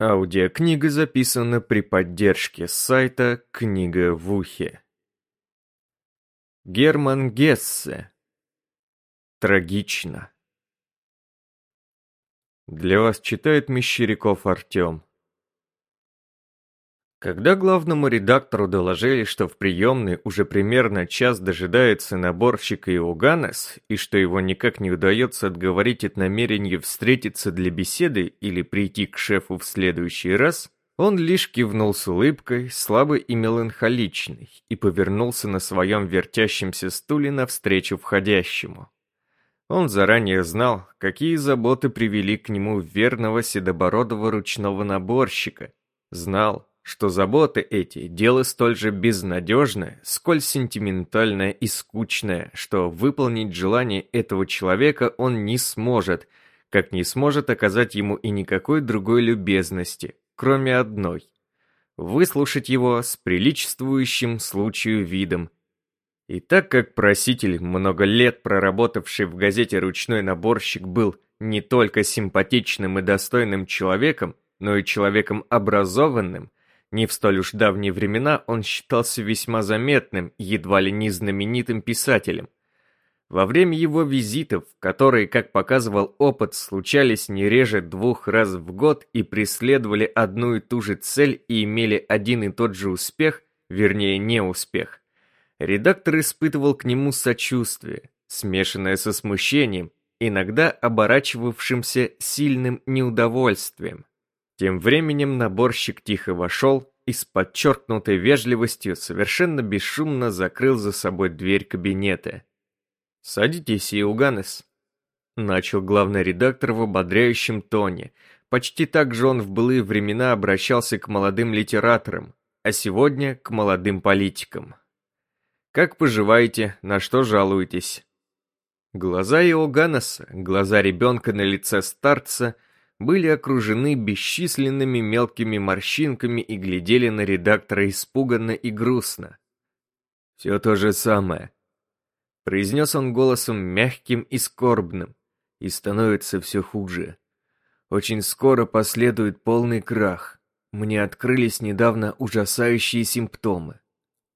Аудиокнига записана при поддержке сайта «Книга в ухе». Герман Гессе. Трагично. Для вас читает Мещеряков Артем. Когда главному редактору доложили, что в приемной уже примерно час дожидается наборщик Иоганнес, и что его никак не удается отговорить от намерения встретиться для беседы или прийти к шефу в следующий раз, он лишь кивнул с улыбкой, слабой и меланхоличной, и повернулся на своем вертящемся стуле навстречу входящему. Он заранее знал, какие заботы привели к нему верного седобородого ручного наборщика, знал, что заботы эти – дело столь же безнадежное, сколь сентиментальное и скучное, что выполнить желание этого человека он не сможет, как не сможет оказать ему и никакой другой любезности, кроме одной – выслушать его с приличествующим случаю видом. И так как проситель, много лет проработавший в газете «Ручной наборщик», был не только симпатичным и достойным человеком, но и человеком образованным – не в столь уж давние времена он считался весьма заметным, едва ли не знаменитым писателем. Во время его визитов, которые, как показывал опыт, случались не реже двух раз в год и преследовали одну и ту же цель и имели один и тот же успех, вернее неуспех, редактор испытывал к нему сочувствие, смешанное со смущением, иногда оборачивавшимся сильным неудовольствием. Тем временем наборщик тихо вошел и с подчеркнутой вежливостью совершенно бесшумно закрыл за собой дверь кабинета. «Садитесь, Иуганес», — начал главный редактор в ободряющем тоне. Почти так же он в былые времена обращался к молодым литераторам, а сегодня к молодым политикам. «Как поживаете? На что жалуетесь?» Глаза Иоганнеса, глаза ребенка на лице старца — были окружены бесчисленными мелкими морщинками и глядели на редактора испуганно и грустно. «Все то же самое», — произнес он голосом мягким и скорбным, и становится все хуже. «Очень скоро последует полный крах. Мне открылись недавно ужасающие симптомы.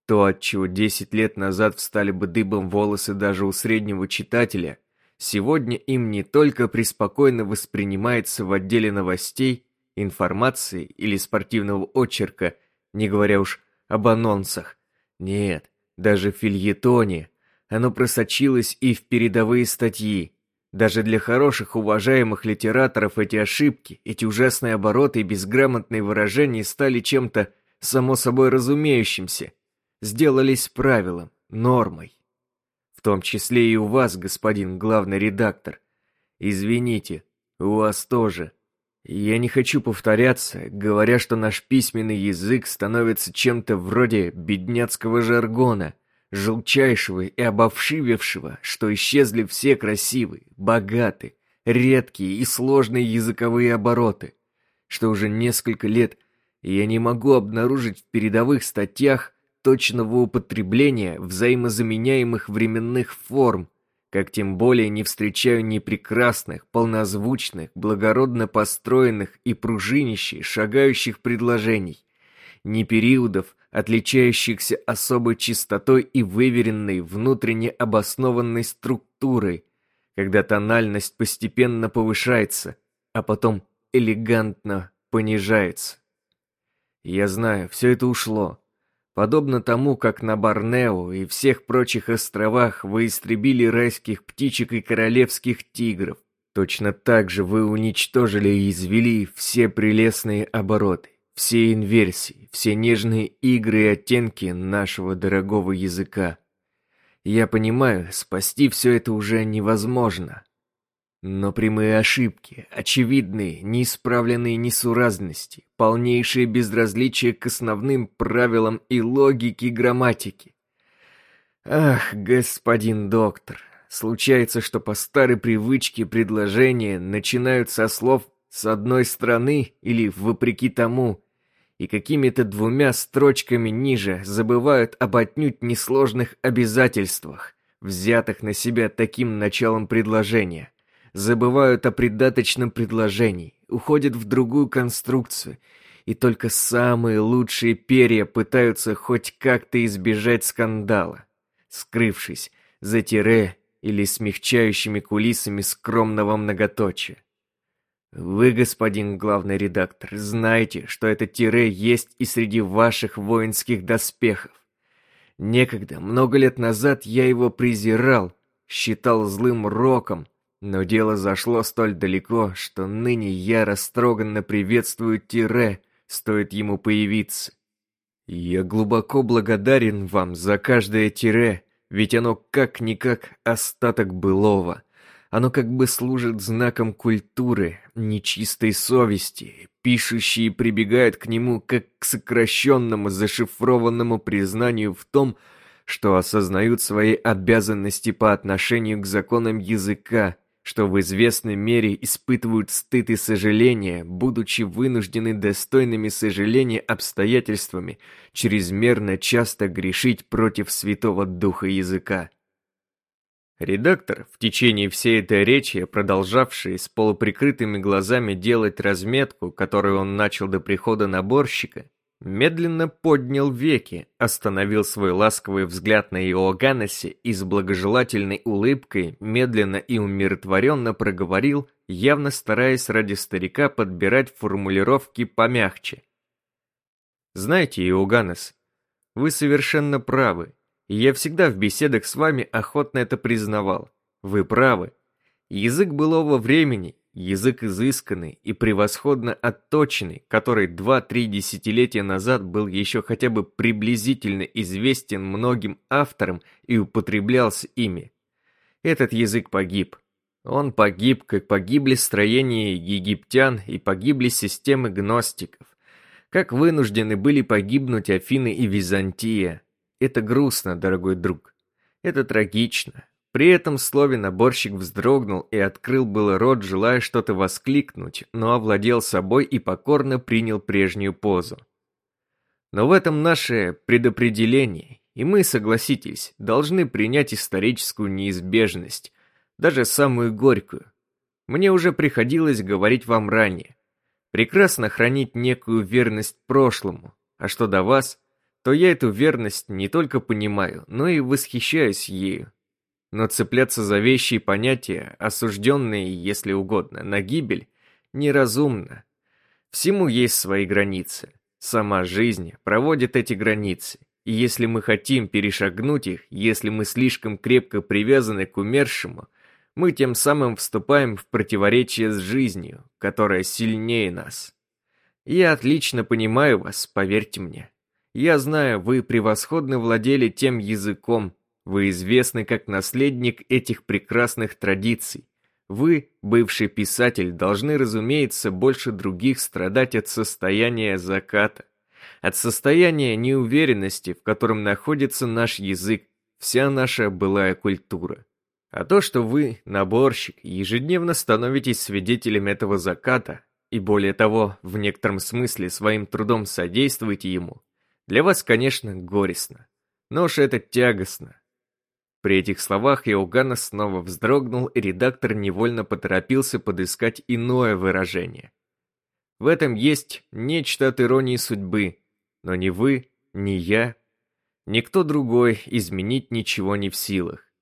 То, от чего десять лет назад встали бы дыбом волосы даже у среднего читателя, Сегодня им не только преспокойно воспринимается в отделе новостей, информации или спортивного очерка, не говоря уж об анонсах. Нет, даже в фильетоне. Оно просочилось и в передовые статьи. Даже для хороших, уважаемых литераторов эти ошибки, эти ужасные обороты и безграмотные выражения стали чем-то само собой разумеющимся, сделались правилом, нормой в том числе и у вас, господин главный редактор. Извините, у вас тоже. Я не хочу повторяться, говоря, что наш письменный язык становится чем-то вроде бедняцкого жаргона, желчайшего и обовшивевшего, что исчезли все красивые, богатые, редкие и сложные языковые обороты, что уже несколько лет я не могу обнаружить в передовых статьях точного употребления взаимозаменяемых временных форм, как тем более не встречаю ни прекрасных, полнозвучных, благородно построенных и пружинищей, шагающих предложений, ни периодов, отличающихся особой чистотой и выверенной, внутренне обоснованной структурой, когда тональность постепенно повышается, а потом элегантно понижается. Я знаю, все это ушло, Подобно тому, как на Борнео и всех прочих островах вы истребили райских птичек и королевских тигров, точно так же вы уничтожили и извели все прелестные обороты, все инверсии, все нежные игры и оттенки нашего дорогого языка. Я понимаю, спасти все это уже невозможно. Но прямые ошибки, очевидные, неисправленные несуразности, полнейшее безразличие к основным правилам и логике грамматики. Ах, господин доктор, случается, что по старой привычке предложения начинают со слов «с одной стороны» или «вопреки тому», и какими-то двумя строчками ниже забывают об отнюдь несложных обязательствах, взятых на себя таким началом предложения забывают о придаточном предложении, уходят в другую конструкцию, и только самые лучшие перья пытаются хоть как-то избежать скандала, скрывшись за тире или смягчающими кулисами скромного многоточия. Вы, господин главный редактор, знаете, что это тире есть и среди ваших воинских доспехов. Некогда, много лет назад, я его презирал, считал злым роком, но дело зашло столь далеко, что ныне я растроганно приветствую тире, стоит ему появиться. Я глубоко благодарен вам за каждое тире, ведь оно как-никак остаток былого. Оно как бы служит знаком культуры, нечистой совести. Пишущие прибегают к нему как к сокращенному зашифрованному признанию в том, что осознают свои обязанности по отношению к законам языка, что в известной мере испытывают стыд и сожаление, будучи вынуждены достойными сожаления обстоятельствами чрезмерно часто грешить против Святого Духа языка. Редактор, в течение всей этой речи, продолжавший с полуприкрытыми глазами делать разметку, которую он начал до прихода наборщика, медленно поднял веки, остановил свой ласковый взгляд на Иоганнесе и с благожелательной улыбкой медленно и умиротворенно проговорил, явно стараясь ради старика подбирать формулировки помягче. «Знаете, Иоганнес, вы совершенно правы, и я всегда в беседах с вами охотно это признавал. Вы правы. Язык былого времени Язык изысканный и превосходно отточенный, который два-три десятилетия назад был еще хотя бы приблизительно известен многим авторам и употреблялся ими. Этот язык погиб. Он погиб, как погибли строения египтян и погибли системы гностиков. Как вынуждены были погибнуть Афины и Византия. Это грустно, дорогой друг. Это трагично. При этом слове наборщик вздрогнул и открыл было рот, желая что-то воскликнуть, но овладел собой и покорно принял прежнюю позу. Но в этом наше предопределение, и мы, согласитесь, должны принять историческую неизбежность, даже самую горькую. Мне уже приходилось говорить вам ранее. Прекрасно хранить некую верность прошлому, а что до вас, то я эту верность не только понимаю, но и восхищаюсь ею. Но цепляться за вещи и понятия, осужденные, если угодно, на гибель, неразумно. Всему есть свои границы. Сама жизнь проводит эти границы. И если мы хотим перешагнуть их, если мы слишком крепко привязаны к умершему, мы тем самым вступаем в противоречие с жизнью, которая сильнее нас. Я отлично понимаю вас, поверьте мне. Я знаю, вы превосходно владели тем языком, вы известны как наследник этих прекрасных традиций. Вы, бывший писатель, должны, разумеется, больше других страдать от состояния заката, от состояния неуверенности, в котором находится наш язык, вся наша былая культура. А то, что вы, наборщик, ежедневно становитесь свидетелем этого заката, и более того, в некотором смысле своим трудом содействуете ему, для вас, конечно, горестно. Но уж это тягостно. При этих словах Иоганна снова вздрогнул, и редактор невольно поторопился подыскать иное выражение. В этом есть нечто от иронии судьбы, но ни вы, ни я, никто другой изменить ничего не в силах.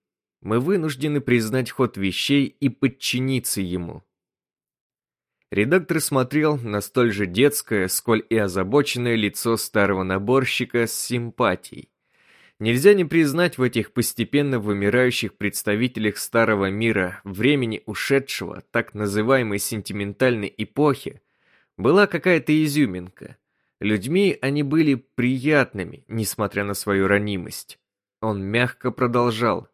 Мы вынуждены признать ход вещей и подчиниться ему. Редактор смотрел на столь же детское, сколь и озабоченное лицо старого наборщика с симпатией. Нельзя не признать в этих постепенно вымирающих представителях старого мира, времени ушедшего, так называемой сентиментальной эпохи, была какая-то изюминка. Людьми они были приятными, несмотря на свою ранимость. Он мягко продолжал.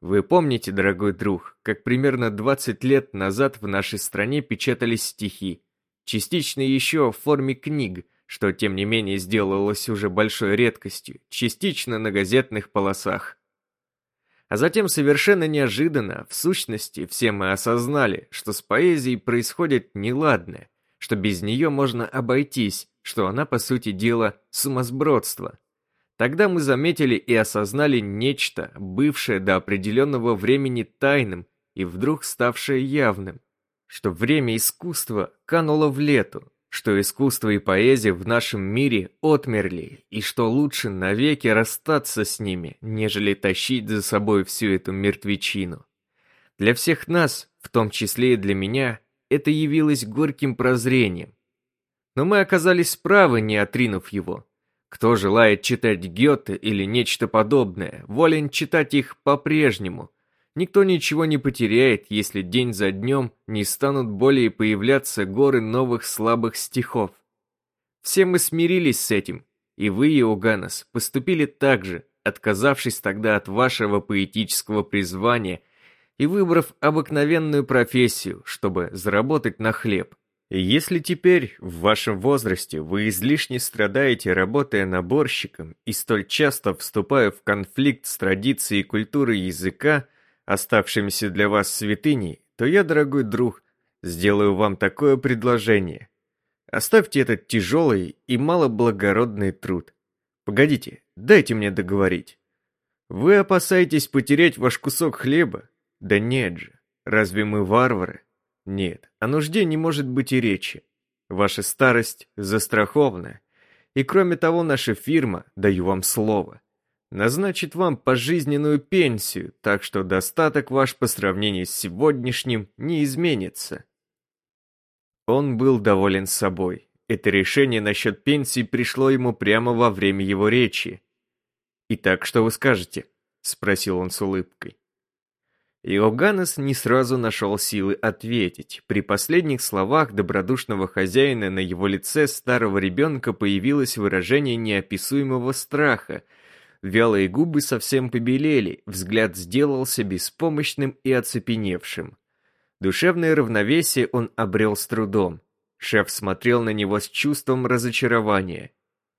Вы помните, дорогой друг, как примерно 20 лет назад в нашей стране печатались стихи, частично еще в форме книг, что тем не менее сделалось уже большой редкостью, частично на газетных полосах. А затем совершенно неожиданно, в сущности, все мы осознали, что с поэзией происходит неладное, что без нее можно обойтись, что она, по сути дела, сумасбродство. Тогда мы заметили и осознали нечто, бывшее до определенного времени тайным и вдруг ставшее явным. что время искусства кануло в лету, что искусство и поэзия в нашем мире отмерли, и что лучше навеки расстаться с ними, нежели тащить за собой всю эту мертвечину. Для всех нас, в том числе и для меня, это явилось горьким прозрением. Но мы оказались правы, не отринув его. Кто желает читать Гёте или нечто подобное, волен читать их по-прежнему – Никто ничего не потеряет, если день за днем не станут более появляться горы новых слабых стихов. Все мы смирились с этим, и вы, Иоганнес, поступили так же, отказавшись тогда от вашего поэтического призвания и выбрав обыкновенную профессию, чтобы заработать на хлеб. Если теперь, в вашем возрасте, вы излишне страдаете, работая наборщиком, и столь часто вступая в конфликт с традицией и культурой языка, оставшимися для вас святыней, то я, дорогой друг, сделаю вам такое предложение. Оставьте этот тяжелый и малоблагородный труд. Погодите, дайте мне договорить. Вы опасаетесь потерять ваш кусок хлеба? Да нет же, разве мы варвары? Нет, о нужде не может быть и речи. Ваша старость застрахована. И кроме того, наша фирма, даю вам слово, назначит вам пожизненную пенсию, так что достаток ваш по сравнению с сегодняшним не изменится. Он был доволен собой. Это решение насчет пенсии пришло ему прямо во время его речи. «Итак, что вы скажете?» — спросил он с улыбкой. Иоганнес не сразу нашел силы ответить. При последних словах добродушного хозяина на его лице старого ребенка появилось выражение неописуемого страха — Вялые губы совсем побелели, взгляд сделался беспомощным и оцепеневшим. Душевное равновесие он обрел с трудом. Шеф смотрел на него с чувством разочарования.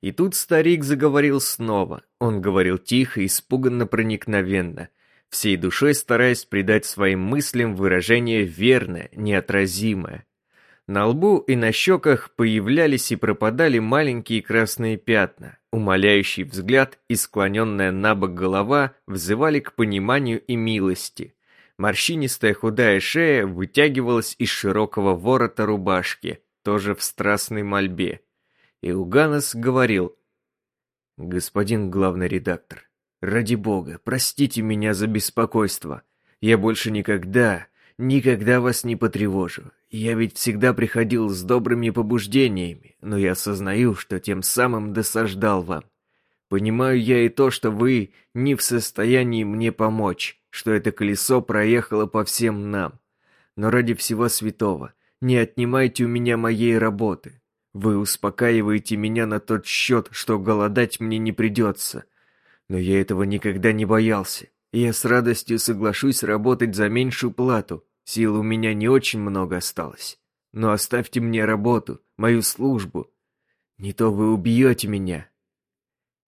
И тут старик заговорил снова. Он говорил тихо, испуганно проникновенно, всей душой стараясь придать своим мыслям выражение верное, неотразимое. На лбу и на щеках появлялись и пропадали маленькие красные пятна. Умоляющий взгляд и склоненная на бок голова взывали к пониманию и милости. Морщинистая худая шея вытягивалась из широкого ворота рубашки, тоже в страстной мольбе. И Уганос говорил, «Господин главный редактор, ради бога, простите меня за беспокойство. Я больше никогда, никогда вас не потревожу. Я ведь всегда приходил с добрыми побуждениями, но я осознаю, что тем самым досаждал вам. Понимаю я и то, что вы не в состоянии мне помочь, что это колесо проехало по всем нам. Но ради всего святого, не отнимайте у меня моей работы. Вы успокаиваете меня на тот счет, что голодать мне не придется. Но я этого никогда не боялся, я с радостью соглашусь работать за меньшую плату, Сил у меня не очень много осталось. Но оставьте мне работу, мою службу. Не то вы убьете меня.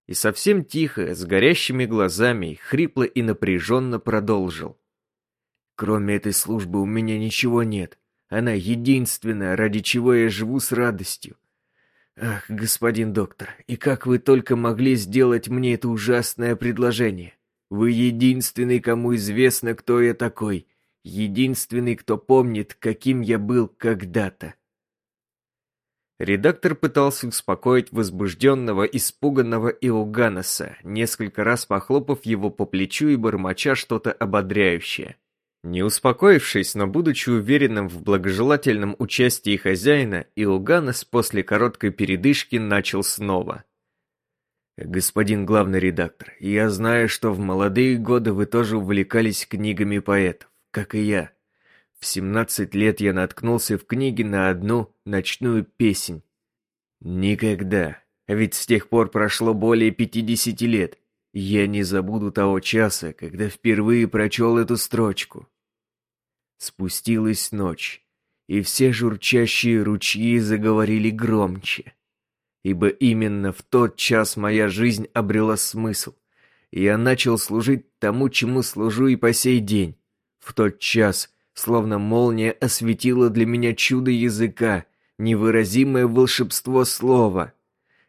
И совсем тихо, с горящими глазами, хрипло и напряженно продолжил. Кроме этой службы у меня ничего нет. Она единственная, ради чего я живу с радостью. Ах, господин доктор, и как вы только могли сделать мне это ужасное предложение? Вы единственный, кому известно, кто я такой, единственный, кто помнит, каким я был когда-то. Редактор пытался успокоить возбужденного, испуганного Иоганнеса, несколько раз похлопав его по плечу и бормоча что-то ободряющее. Не успокоившись, но будучи уверенным в благожелательном участии хозяина, Иоганнес после короткой передышки начал снова. «Господин главный редактор, я знаю, что в молодые годы вы тоже увлекались книгами поэтов как и я. В 17 лет я наткнулся в книге на одну ночную песнь. Никогда, ведь с тех пор прошло более 50 лет, я не забуду того часа, когда впервые прочел эту строчку. Спустилась ночь, и все журчащие ручьи заговорили громче. Ибо именно в тот час моя жизнь обрела смысл, я начал служить тому, чему служу и по сей день в тот час, словно молния осветила для меня чудо языка, невыразимое волшебство слова.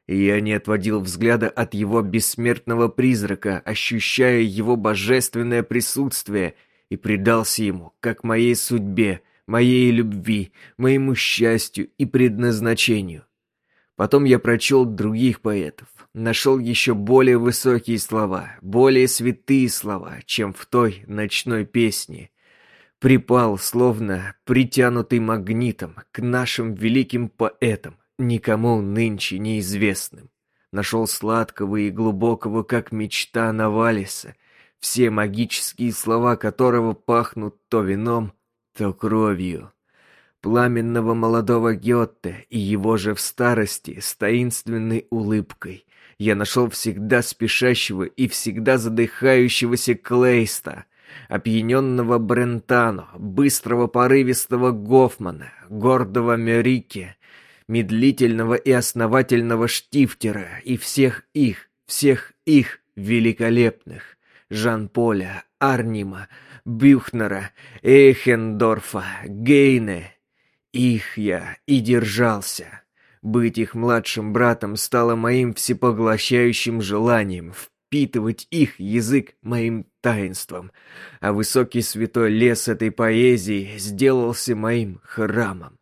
Я не отводил взгляда от его бессмертного призрака, ощущая его божественное присутствие, и предался ему, как моей судьбе, моей любви, моему счастью и предназначению. Потом я прочел других поэтов, нашел еще более высокие слова, более святые слова, чем в той ночной песне. Припал, словно притянутый магнитом, к нашим великим поэтам, никому нынче неизвестным. Нашел сладкого и глубокого, как мечта Навалиса, все магические слова которого пахнут то вином, то кровью. Пламенного молодого Гетте и его же в старости с таинственной улыбкой. Я нашел всегда спешащего и всегда задыхающегося Клейста, опьяненного Брентано, быстрого порывистого Гофмана, гордого Мерике, медлительного и основательного Штифтера и всех их, всех их великолепных, Жан-Поля, Арнима, Бюхнера, Эйхендорфа, Гейне. Их я и держался. Быть их младшим братом стало моим всепоглощающим желанием, впитывать их язык моим таинством, а высокий святой лес этой поэзии сделался моим храмом.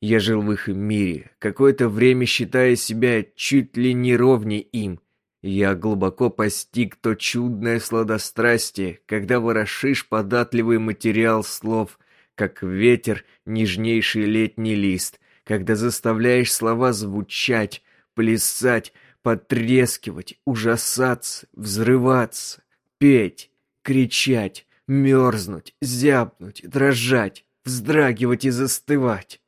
Я жил в их мире, какое-то время считая себя чуть ли не ровней им, я глубоко постиг то чудное сладострастие, когда ворошишь податливый материал слов, как ветер нежнейший летний лист, когда заставляешь слова звучать, плясать, потрескивать, ужасаться, взрываться, петь, кричать, мерзнуть, зябнуть, дрожать, вздрагивать и застывать.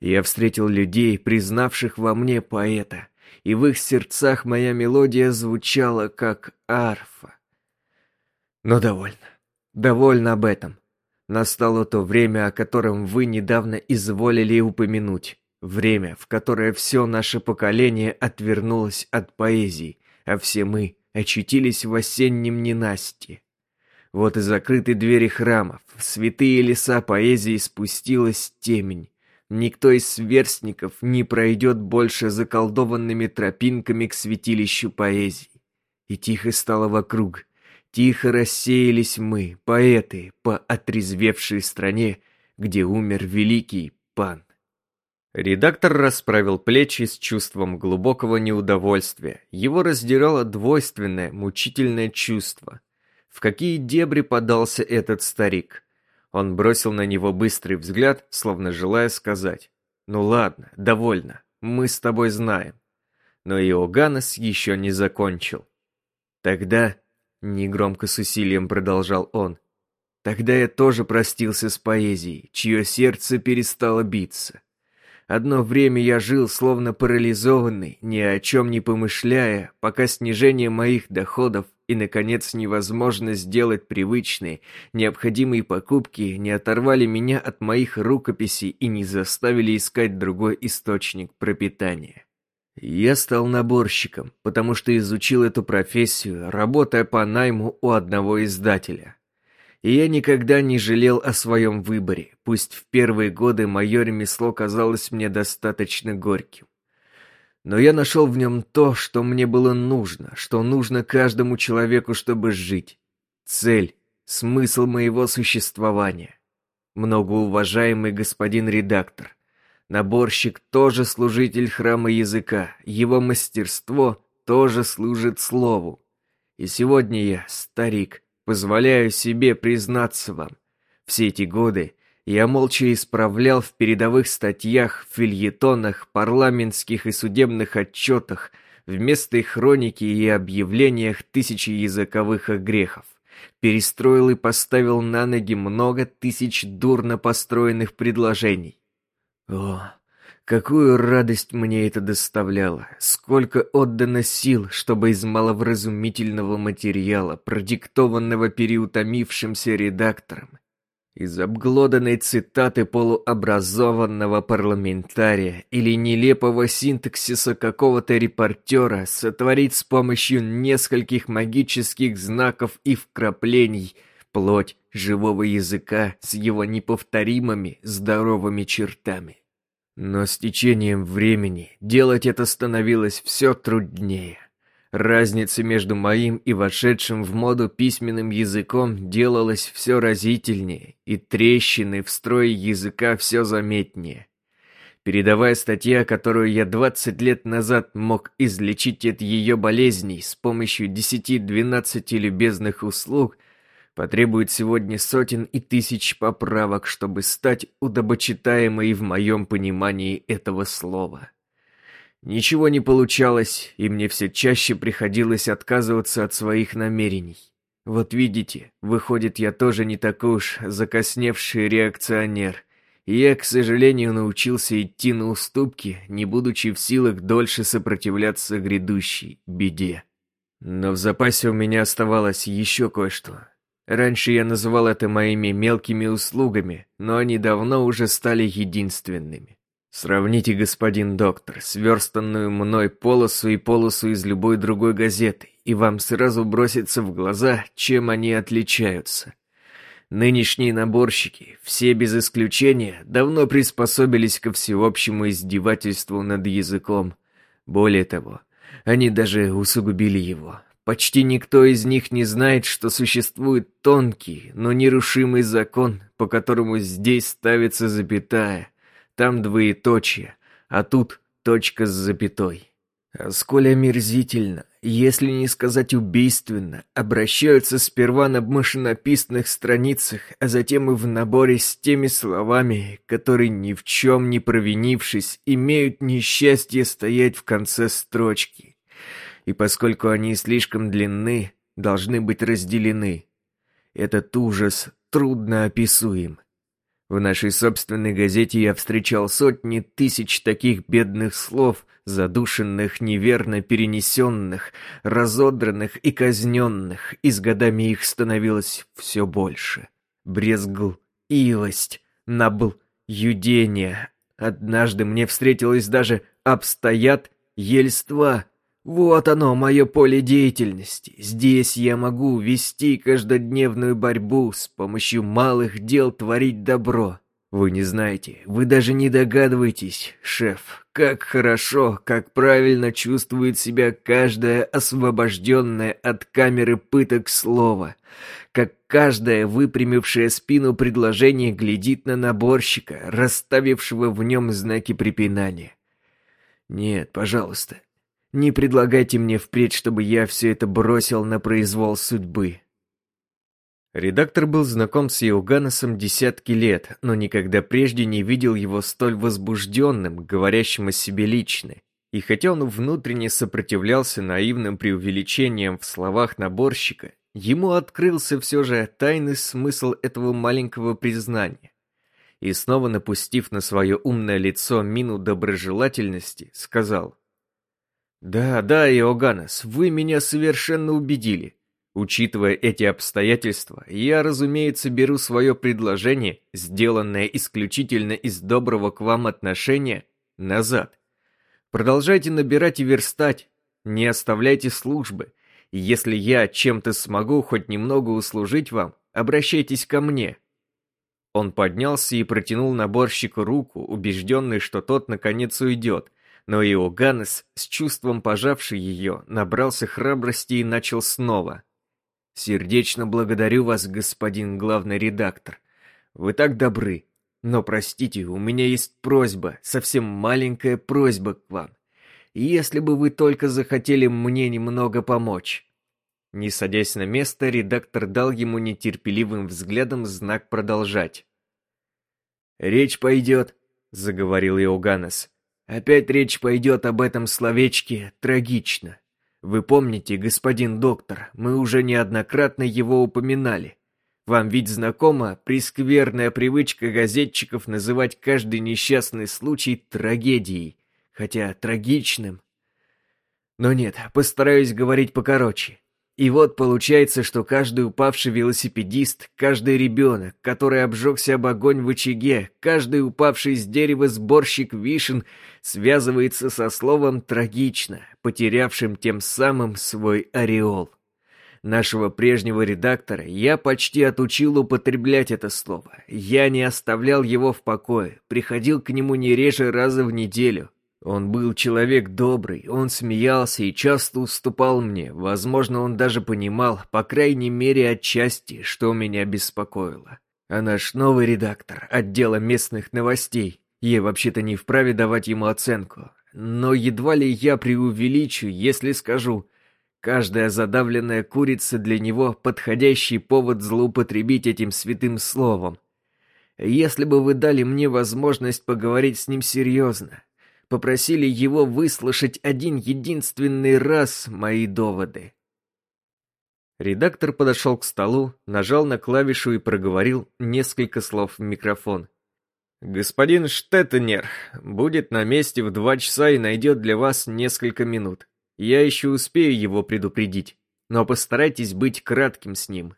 Я встретил людей, признавших во мне поэта, и в их сердцах моя мелодия звучала как арфа. Но довольно. Довольно об этом. Настало то время, о котором вы недавно изволили упомянуть. Время, в которое все наше поколение отвернулось от поэзии, а все мы очутились в осеннем ненастье. Вот и закрыты двери храмов, в святые леса поэзии спустилась темень, Никто из сверстников не пройдет больше заколдованными тропинками к святилищу поэзии. И тихо стало вокруг. Тихо рассеялись мы, поэты, по отрезвевшей стране, где умер великий пан. Редактор расправил плечи с чувством глубокого неудовольствия. Его раздирало двойственное, мучительное чувство. В какие дебри подался этот старик? Он бросил на него быстрый взгляд, словно желая сказать «Ну ладно, довольно, мы с тобой знаем». Но Иоганнес еще не закончил. «Тогда...» — негромко с усилием продолжал он. «Тогда я тоже простился с поэзией, чье сердце перестало биться. Одно время я жил словно парализованный, ни о чем не помышляя, пока снижение моих доходов и, наконец, невозможность сделать привычные, необходимые покупки не оторвали меня от моих рукописей и не заставили искать другой источник пропитания. Я стал наборщиком, потому что изучил эту профессию, работая по найму у одного издателя. И я никогда не жалел о своем выборе, пусть в первые годы мое ремесло казалось мне достаточно горьким. Но я нашел в нем то, что мне было нужно, что нужно каждому человеку, чтобы жить. Цель, смысл моего существования. Многоуважаемый господин редактор, наборщик тоже служитель храма языка, его мастерство тоже служит слову. И сегодня я, старик, позволяю себе признаться вам, все эти годы я молча исправлял в передовых статьях, фильетонах, парламентских и судебных отчетах, вместо их хроники и объявлениях тысячи языковых грехов. Перестроил и поставил на ноги много тысяч дурно построенных предложений. О, какую радость мне это доставляло! Сколько отдано сил, чтобы из маловразумительного материала, продиктованного переутомившимся редактором, из обглоданной цитаты полуобразованного парламентария или нелепого синтаксиса какого-то репортера сотворить с помощью нескольких магических знаков и вкраплений плоть живого языка с его неповторимыми здоровыми чертами. Но с течением времени делать это становилось все труднее. Разница между моим и вошедшим в моду письменным языком делалась все разительнее, и трещины в строе языка все заметнее. Передовая статья, которую я 20 лет назад мог излечить от ее болезней с помощью 10-12 любезных услуг, потребует сегодня сотен и тысяч поправок, чтобы стать удобочитаемой в моем понимании этого слова. Ничего не получалось, и мне все чаще приходилось отказываться от своих намерений. Вот видите, выходит, я тоже не такой уж закосневший реакционер. Я, к сожалению, научился идти на уступки, не будучи в силах дольше сопротивляться грядущей беде. Но в запасе у меня оставалось еще кое-что. Раньше я называл это моими мелкими услугами, но они давно уже стали единственными. Сравните, господин доктор, сверстанную мной полосу и полосу из любой другой газеты, и вам сразу бросится в глаза, чем они отличаются. Нынешние наборщики, все без исключения, давно приспособились ко всеобщему издевательству над языком. Более того, они даже усугубили его. Почти никто из них не знает, что существует тонкий, но нерушимый закон, по которому здесь ставится запятая – там двоеточие, а тут точка с запятой. А сколь омерзительно, если не сказать убийственно, обращаются сперва на машинописных страницах, а затем и в наборе с теми словами, которые ни в чем не провинившись, имеют несчастье стоять в конце строчки. И поскольку они слишком длинны, должны быть разделены. Этот ужас трудно описуем. В нашей собственной газете я встречал сотни тысяч таких бедных слов, задушенных, неверно перенесенных, разодранных и казненных, и с годами их становилось все больше. Брезгл, илость, набл, юдение. Однажды мне встретилось даже обстоят ельства, вот оно, мое поле деятельности. Здесь я могу вести каждодневную борьбу, с помощью малых дел творить добро. Вы не знаете, вы даже не догадываетесь, шеф, как хорошо, как правильно чувствует себя каждое освобожденное от камеры пыток слово, как каждое выпрямившее спину предложение глядит на наборщика, расставившего в нем знаки препинания. Нет, пожалуйста, не предлагайте мне впредь, чтобы я все это бросил на произвол судьбы. Редактор был знаком с Иоганнесом десятки лет, но никогда прежде не видел его столь возбужденным, говорящим о себе лично. И хотя он внутренне сопротивлялся наивным преувеличениям в словах наборщика, ему открылся все же тайный смысл этого маленького признания. И снова напустив на свое умное лицо мину доброжелательности, сказал «Да, да, Иоганнес, вы меня совершенно убедили. Учитывая эти обстоятельства, я, разумеется, беру свое предложение, сделанное исключительно из доброго к вам отношения, назад. Продолжайте набирать и верстать, не оставляйте службы. Если я чем-то смогу хоть немного услужить вам, обращайтесь ко мне». Он поднялся и протянул наборщику руку, убежденный, что тот наконец уйдет, но Иоганнес, с чувством пожавший ее, набрался храбрости и начал снова. «Сердечно благодарю вас, господин главный редактор. Вы так добры. Но, простите, у меня есть просьба, совсем маленькая просьба к вам. Если бы вы только захотели мне немного помочь». Не садясь на место, редактор дал ему нетерпеливым взглядом знак продолжать. «Речь пойдет», — заговорил Иоганнес, Опять речь пойдет об этом словечке «трагично». Вы помните, господин доктор, мы уже неоднократно его упоминали. Вам ведь знакома прескверная привычка газетчиков называть каждый несчастный случай трагедией, хотя трагичным. Но нет, постараюсь говорить покороче. И вот получается, что каждый упавший велосипедист, каждый ребенок, который обжегся об огонь в очаге, каждый упавший с дерева сборщик вишен связывается со словом «трагично», потерявшим тем самым свой ореол. Нашего прежнего редактора я почти отучил употреблять это слово. Я не оставлял его в покое, приходил к нему не реже раза в неделю. Он был человек добрый, он смеялся и часто уступал мне. Возможно, он даже понимал, по крайней мере, отчасти, что меня беспокоило. А наш новый редактор отдела местных новостей, я вообще-то не вправе давать ему оценку. Но едва ли я преувеличу, если скажу, каждая задавленная курица для него подходящий повод злоупотребить этим святым словом. Если бы вы дали мне возможность поговорить с ним серьезно, попросили его выслушать один единственный раз мои доводы. Редактор подошел к столу, нажал на клавишу и проговорил несколько слов в микрофон. «Господин Штеттенер будет на месте в два часа и найдет для вас несколько минут. Я еще успею его предупредить, но постарайтесь быть кратким с ним».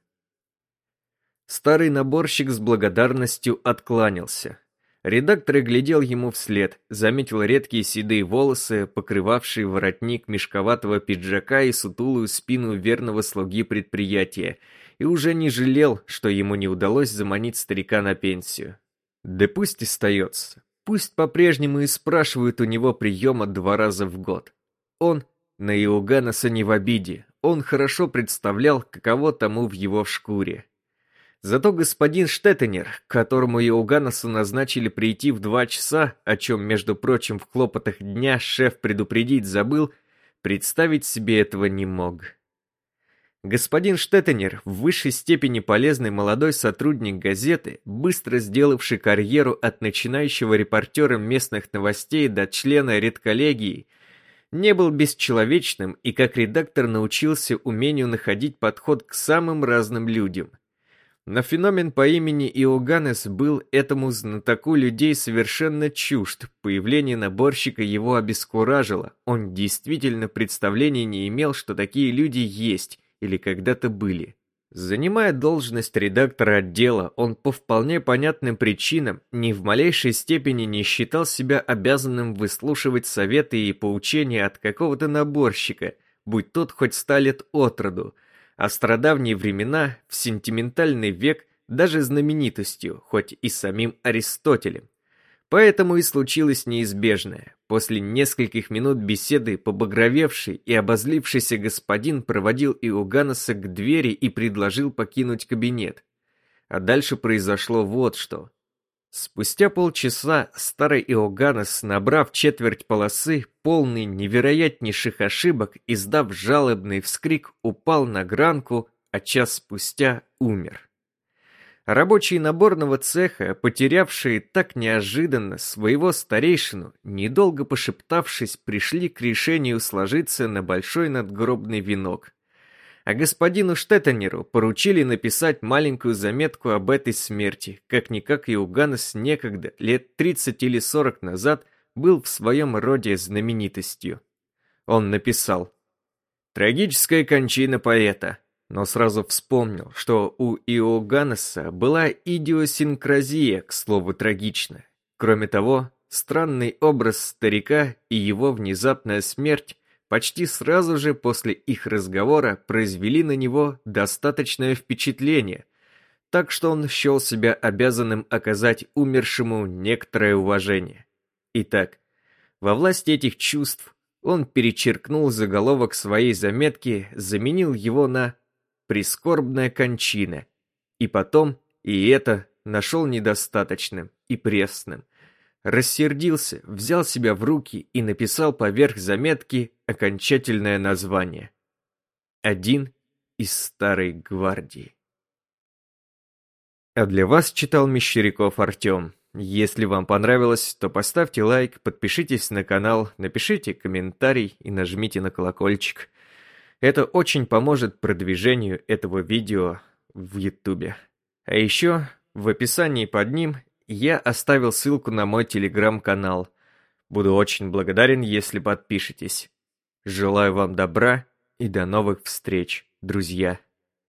Старый наборщик с благодарностью откланялся. Редактор глядел ему вслед, заметил редкие седые волосы, покрывавшие воротник мешковатого пиджака и сутулую спину верного слуги предприятия, и уже не жалел, что ему не удалось заманить старика на пенсию. Да пусть остается. Пусть по-прежнему и спрашивают у него приема два раза в год. Он на Иоганнеса не в обиде, он хорошо представлял, каково тому в его шкуре. Зато господин Штеттенер, которому Иоганнесу назначили прийти в два часа, о чем, между прочим, в хлопотах дня шеф предупредить забыл, представить себе этого не мог. Господин Штеттенер, в высшей степени полезный молодой сотрудник газеты, быстро сделавший карьеру от начинающего репортера местных новостей до члена редколлегии, не был бесчеловечным и как редактор научился умению находить подход к самым разным людям. Но феномен по имени Иоганнес был этому знатоку людей совершенно чужд. Появление наборщика его обескуражило. Он действительно представления не имел, что такие люди есть или когда-то были. Занимая должность редактора отдела, он по вполне понятным причинам ни в малейшей степени не считал себя обязанным выслушивать советы и поучения от какого-то наборщика, будь тот хоть ста лет от роду, а страдавние времена, в сентиментальный век, даже знаменитостью, хоть и самим Аристотелем. Поэтому и случилось неизбежное. После нескольких минут беседы побагровевший и обозлившийся господин проводил Иоганнеса к двери и предложил покинуть кабинет. А дальше произошло вот что. Спустя полчаса старый Иоганнес, набрав четверть полосы, полный невероятнейших ошибок, издав жалобный вскрик, упал на гранку, а час спустя умер. Рабочие наборного цеха, потерявшие так неожиданно своего старейшину, недолго пошептавшись, пришли к решению сложиться на большой надгробный венок а господину Штеттенеру поручили написать маленькую заметку об этой смерти, как-никак Иоганнес некогда, лет 30 или 40 назад, был в своем роде знаменитостью. Он написал «Трагическая кончина поэта», но сразу вспомнил, что у Иоганнеса была идиосинкразия, к слову, трагичная. Кроме того, странный образ старика и его внезапная смерть почти сразу же после их разговора произвели на него достаточное впечатление, так что он счел себя обязанным оказать умершему некоторое уважение. Итак, во власти этих чувств он перечеркнул заголовок своей заметки, заменил его на «прискорбная кончина», и потом и это нашел недостаточным и пресным рассердился, взял себя в руки и написал поверх заметки окончательное название. Один из старой гвардии. А для вас читал Мещеряков Артем. Если вам понравилось, то поставьте лайк, подпишитесь на канал, напишите комментарий и нажмите на колокольчик. Это очень поможет продвижению этого видео в ютубе. А еще в описании под ним я оставил ссылку на мой телеграм-канал. Буду очень благодарен, если подпишетесь. Желаю вам добра и до новых встреч, друзья.